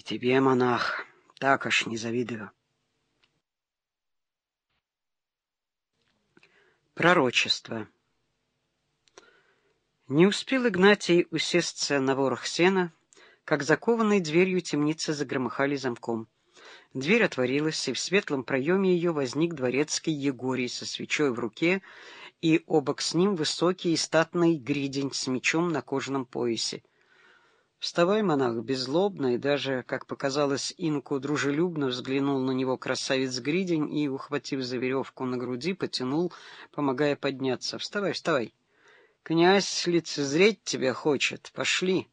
И тебе, монах, так аж не завидую. Пророчество Не успел Игнатий усесться на ворох сена, как закованной дверью темницы загромыхали замком. Дверь отворилась, и в светлом проеме ее возник дворецкий Егорий со свечой в руке, и обок с ним высокий и статный гридень с мечом на кожаном поясе. «Вставай, монах!» Беззлобно и даже, как показалось инку, дружелюбно взглянул на него красавец Гридень и, ухватив за веревку на груди, потянул, помогая подняться. «Вставай, вставай! Князь лицезреть тебя хочет. Пошли!»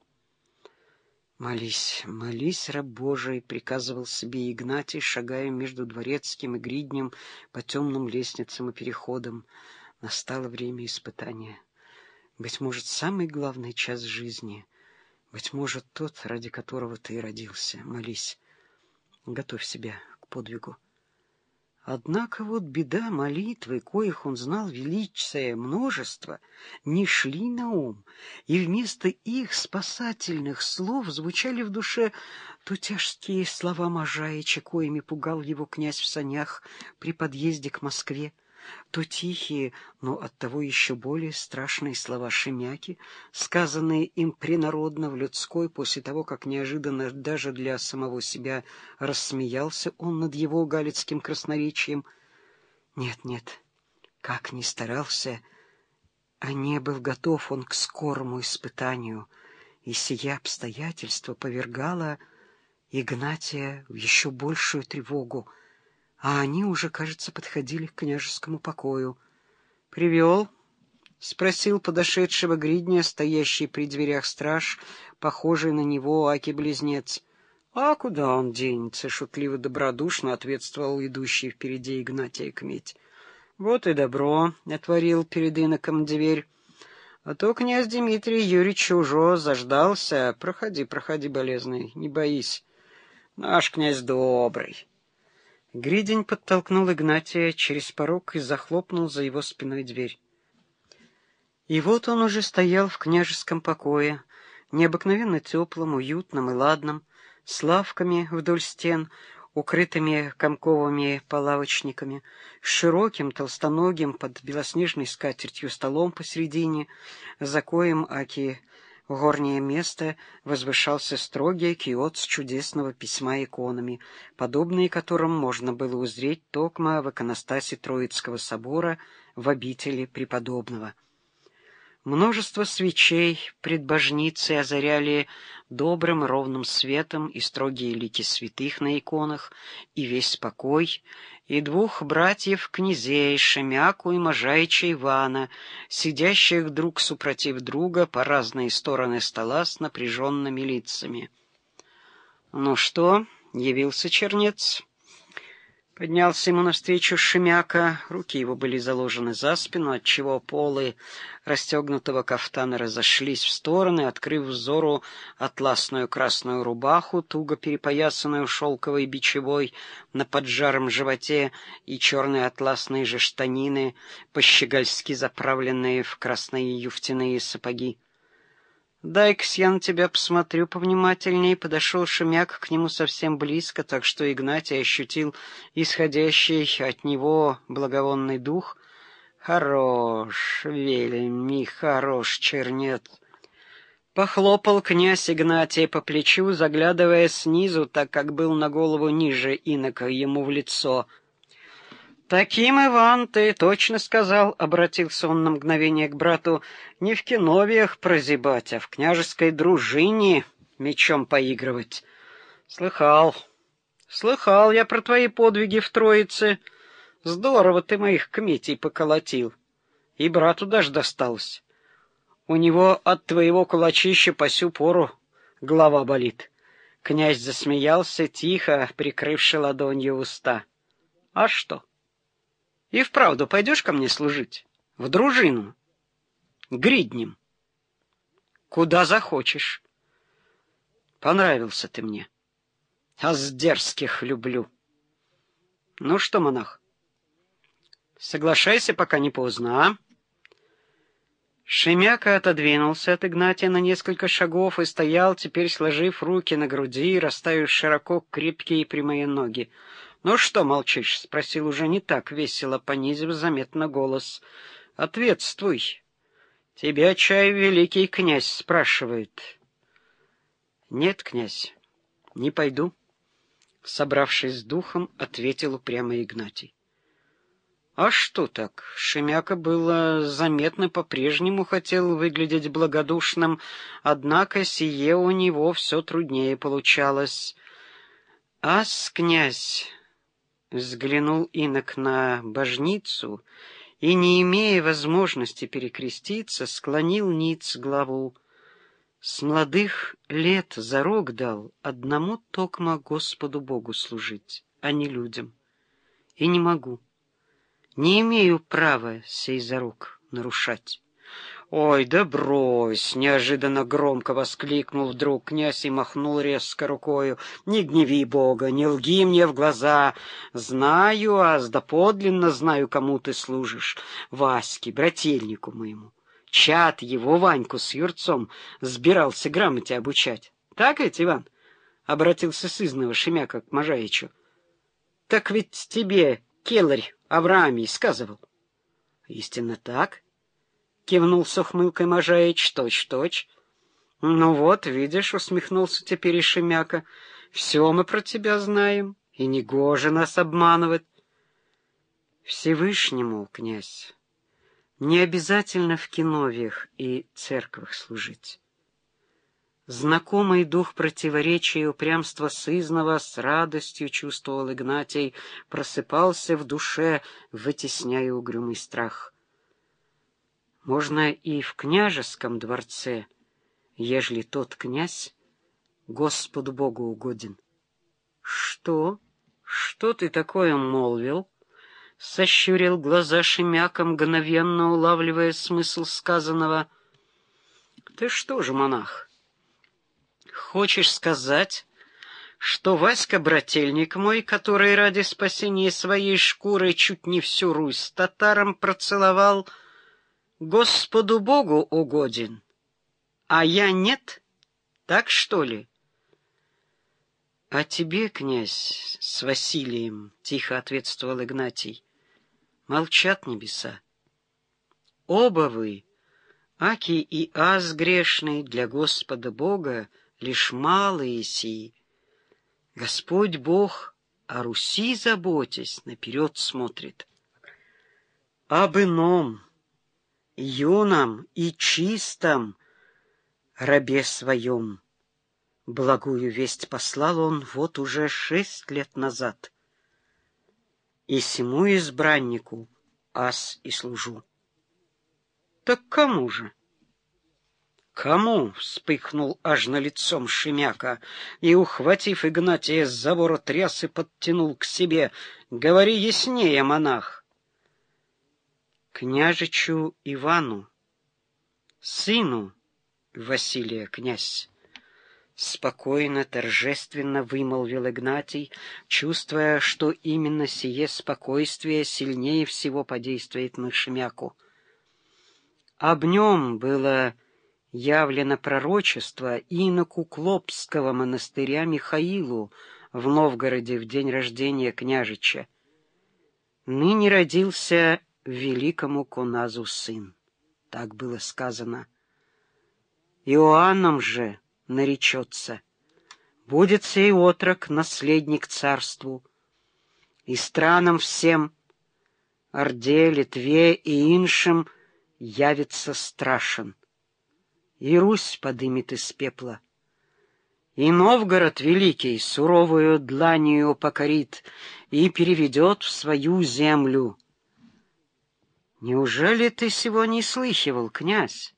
«Молись, молись, раб Божий!» — приказывал себе Игнатий, шагая между дворецким и гриднем по темным лестницам и переходам. Настало время испытания. Быть может, самый главный час жизни — быть может, тот, ради которого ты и родился. Молись. Готовь себя к подвигу. Однако вот беда молитвы, коих он знал величие множество, не шли на ум, и вместо их спасательных слов звучали в душе то тяжкие слова Можаича, коими пугал его князь в санях при подъезде к Москве, то тихие, но оттого еще более страшные слова Шемяки, сказанные им принародно в людской после того, как неожиданно даже для самого себя рассмеялся он над его галицким красноречием. Нет, нет, как ни старался, а не был готов он к скорому испытанию, и сия обстоятельство повергало Игнатия в еще большую тревогу, а они уже, кажется, подходили к княжескому покою. «Привел?» — спросил подошедшего гридня, стоящий при дверях страж, похожий на него Аки-близнец. «А куда он денется?» — шутливо-добродушно ответствовал идущий впереди Игнатия Кметь. «Вот и добро», — отворил перед иноком дверь. «А то князь Дмитрий Юрьевич уже заждался. Проходи, проходи, болезный, не боись. Наш князь добрый». Гридень подтолкнул Игнатия через порог и захлопнул за его спиной дверь. И вот он уже стоял в княжеском покое, необыкновенно теплым, уютным и ладным, с лавками вдоль стен, укрытыми комковыми полавочниками, с широким, толстоногим под белоснежной скатертью столом посередине, за коем Аки горнее место возвышался строгий киот с чудесного письма иконами, подобные которым можно было узреть токма в иконостасе Троицкого собора в обители преподобного. Множество свечей предбожницы озаряли добрым ровным светом и строгие лики святых на иконах, и весь спокой, и двух братьев-князей, Шемяку и Можаича Ивана, сидящих друг супротив друга по разные стороны стола с напряженными лицами. «Ну что?» — явился чернец. Поднялся ему навстречу Шемяка, руки его были заложены за спину, отчего полы расстегнутого кафтана разошлись в стороны, открыв взору атласную красную рубаху, туго перепоясанную шелковой бичевой на поджаром животе и черные атласные же штанины, пощегольски заправленные в красные юфтяные сапоги. «Дай-ка я на тебя посмотрю повнимательней», — подошел Шемяк к нему совсем близко, так что Игнатий ощутил исходящий от него благовонный дух. «Хорош, вельми хорош, чернет». Похлопал князь Игнатия по плечу, заглядывая снизу, так как был на голову ниже инока ему в лицо — «Таким, Иван, ты точно сказал», — обратился он на мгновение к брату, — «не в киновиях прозябать, а в княжеской дружине мечом поигрывать». «Слыхал, слыхал я про твои подвиги в Троице. Здорово ты моих кметей поколотил. И брату даже досталось. У него от твоего кулачища по сю пору голова болит». Князь засмеялся, тихо, прикрывши ладонью уста. «А что?» И вправду пойдешь ко мне служить? В дружину? Гриднем? Куда захочешь. Понравился ты мне. А с дерзких люблю. Ну что, монах, соглашайся, пока не поздно, а? Шемяка отодвинулся от Игнатия на несколько шагов и стоял, теперь сложив руки на груди расставив широко крепкие прямые ноги. «Ну что молчишь?» — спросил уже не так весело, понизив заметно голос. «Ответствуй. Тебя чай великий князь спрашивает». «Нет, князь, не пойду», — собравшись с духом, ответил упрямо Игнатий. А что так? Шемяка было заметно по-прежнему хотел выглядеть благодушным, однако сие у него все труднее получалось. «Ас, князь!» — взглянул инок на божницу и, не имея возможности перекреститься, склонил ниц главу. С молодых лет зарок дал одному токмо Господу Богу служить, а не людям. И не могу. Не имею права сей зарок нарушать. «Ой, да брось!» — неожиданно громко воскликнул вдруг князь и махнул резко рукою. «Не гневи Бога, не лги мне в глаза. Знаю, аз да подлинно знаю, кому ты служишь. Ваське, брательнику моему. Чат его, Ваньку с Юрцом, сбирался грамоте обучать. Так ведь, Иван?» — обратился сызного Шемяка к Можаичу. «Так ведь тебе, келарь, Авраамий сказывал. — Истинно так, — кивнул с ухмылкой Можаич, точь-точь. — Ну вот, видишь, — усмехнулся теперь и Шемяка, — все мы про тебя знаем, и не гоже нас обманывать. Всевышнему, князь, не обязательно в киновьях и церквах служить. Знакомый дух противоречия и упрямства сызного с радостью чувствовал Игнатий, просыпался в душе, вытесняя угрюмый страх. Можно и в княжеском дворце, ежели тот князь Господу Богу угоден. — Что? Что ты такое молвил? — сощурил глаза Шемяка, мгновенно улавливая смысл сказанного. — Ты что же, монах? Хочешь сказать, что Васька брательник мой, который ради спасения своей шкуры чуть не всю Русь татарам процеловал, Господу Богу угоден, а я нет? Так что ли? — А тебе, князь, с Василием, — тихо ответствовал Игнатий, — молчат небеса. Оба вы, Аки и Аз грешный, для Господа Бога, — лишь малые сии. Господь Бог о Руси заботясь, наперед смотрит. Об ином, юном и чистом рабе своем благую весть послал он вот уже шесть лет назад. И сему избраннику ас и служу. Так кому же? «Кому?» — вспыхнул аж на лицом Шемяка и, ухватив Игнатия с забора трясы, подтянул к себе. «Говори яснее, монах!» «Княжичу Ивану, сыну Василия князь!» Спокойно, торжественно вымолвил Игнатий, чувствуя, что именно сие спокойствие сильнее всего подействует на Шемяку. Об нем было явлено пророчество иноку Клопского монастыря Михаилу в Новгороде в день рождения княжича. Ныне родился великому Коназу сын. Так было сказано. Иоанном же наречется. Будет сей отрок наследник царству, и странам всем, Орде, Литве и иншим явится страшен и Русь подымет из пепла. И Новгород великий суровую дланью покорит и переведет в свою землю. Неужели ты сего не слыхивал, князь?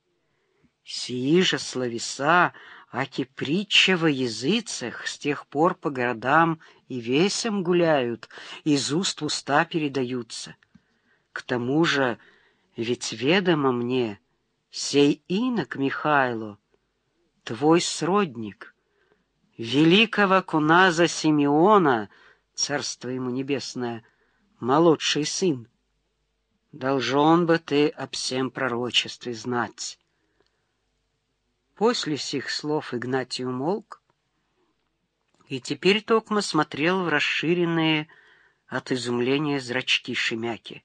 Сии же словеса, аки притча во языцах, с тех пор по городам и весям гуляют, из уст в уста передаются. К тому же, ведь ведомо мне — Сей инок Михайло, твой сродник, великого куназа Симеона, царство ему небесное, молодший сын. Должен бы ты об всем пророчестве знать. После сих слов Игнатий умолк, и теперь Токма смотрел в расширенные от изумления зрачки Шемяки.